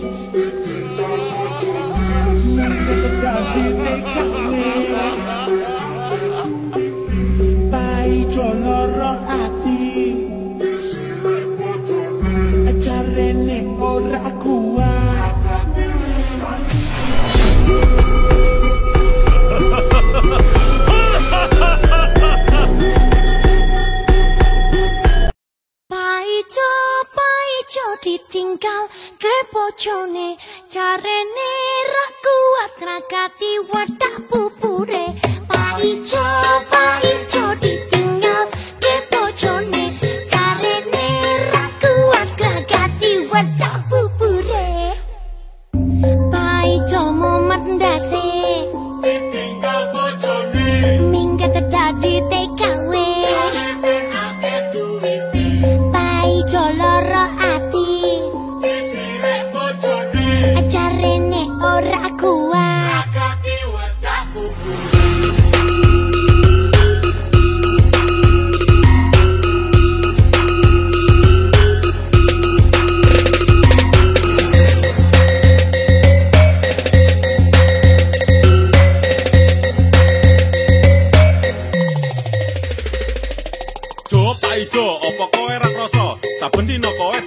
Look at the dog, they got bojone carene ra kuat ragati wadah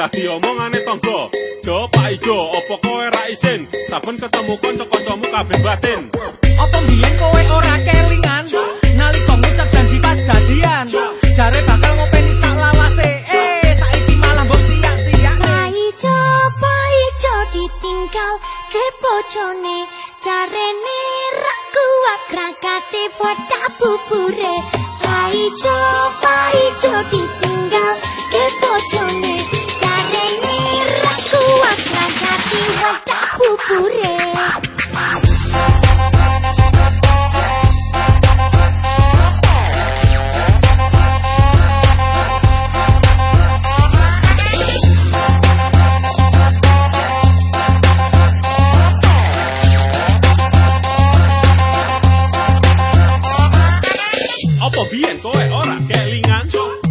dadi omongane tangga. Jo Pak Ijo, opo kowe ra isin? Saben ketemu kanca-kancamu kabeh batin. Apa mbiyen kowe ora kelingan? Nalika ngucap janji pas dadian jare bakal ngopeni sak lawase eh saiki malah mbok siak-siak. Pak ijo Pak ijo ditinggal ke bojone. Carene ra kuat krakate wadah bubure. Pak ijo Pak ijo ditinggal ke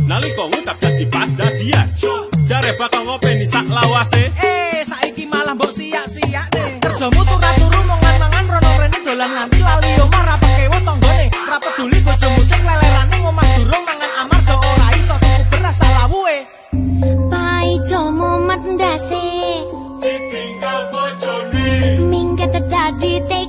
Nalika ngucap janji pas dadian. Jare bakal ngopeni sak lawase. eh saiki malah mbok siak-siak deh. Kerjamu turu-turu mangan-mangan rono rene dolan nganti lali omah ra pekewo tanggane. Ra peduli bojomu sing lelerane ngomah durung mangan amarga ora iso tuku beras salawuhe Pak ijo momat ndase ditinggal bojone. Minggat dadi TKW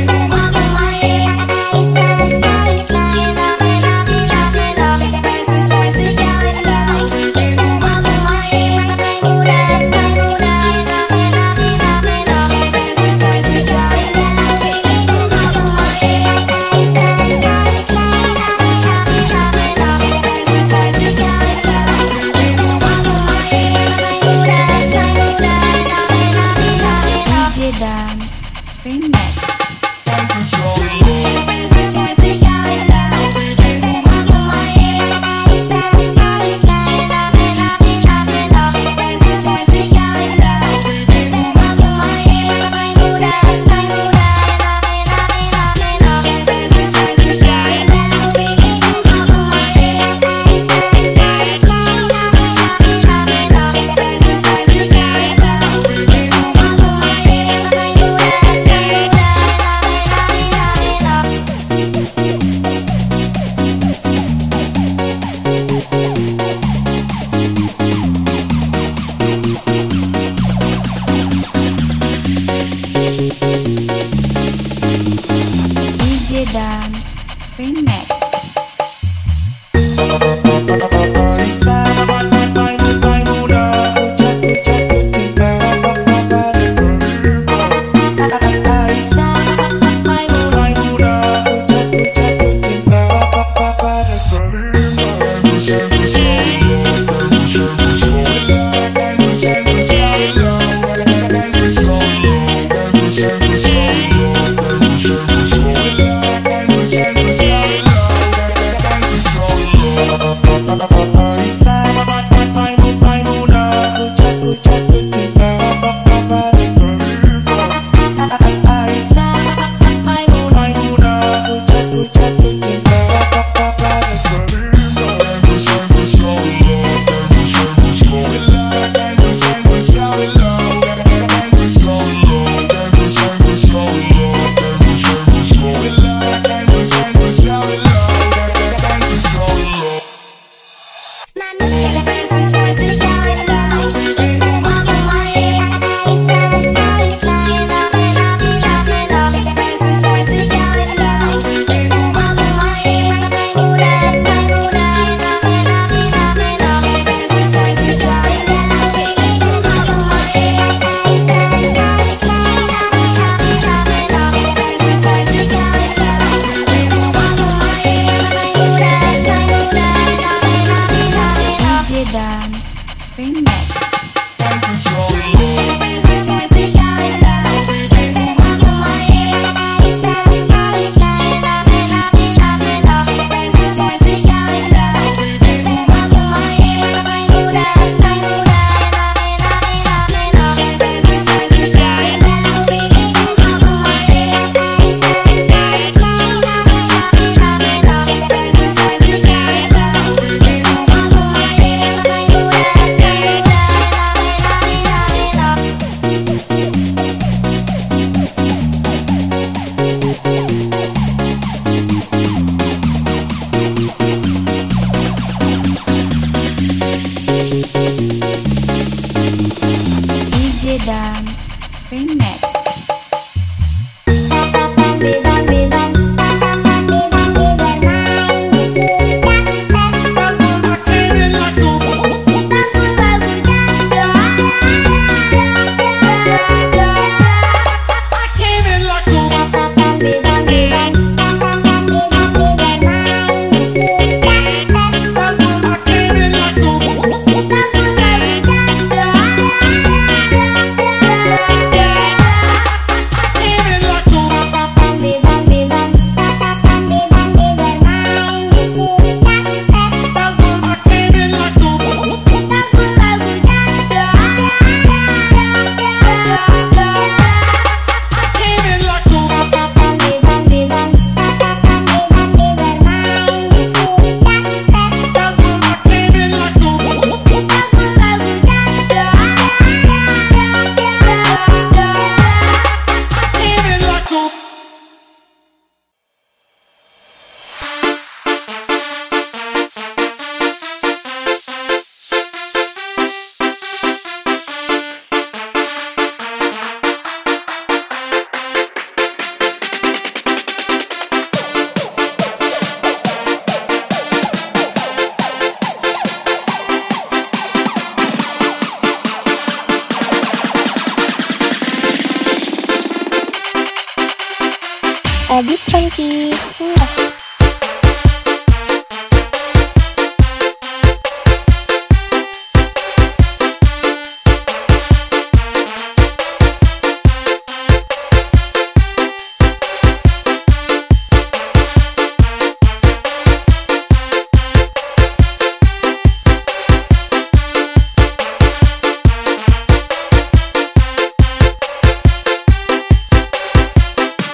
Radit Pengki.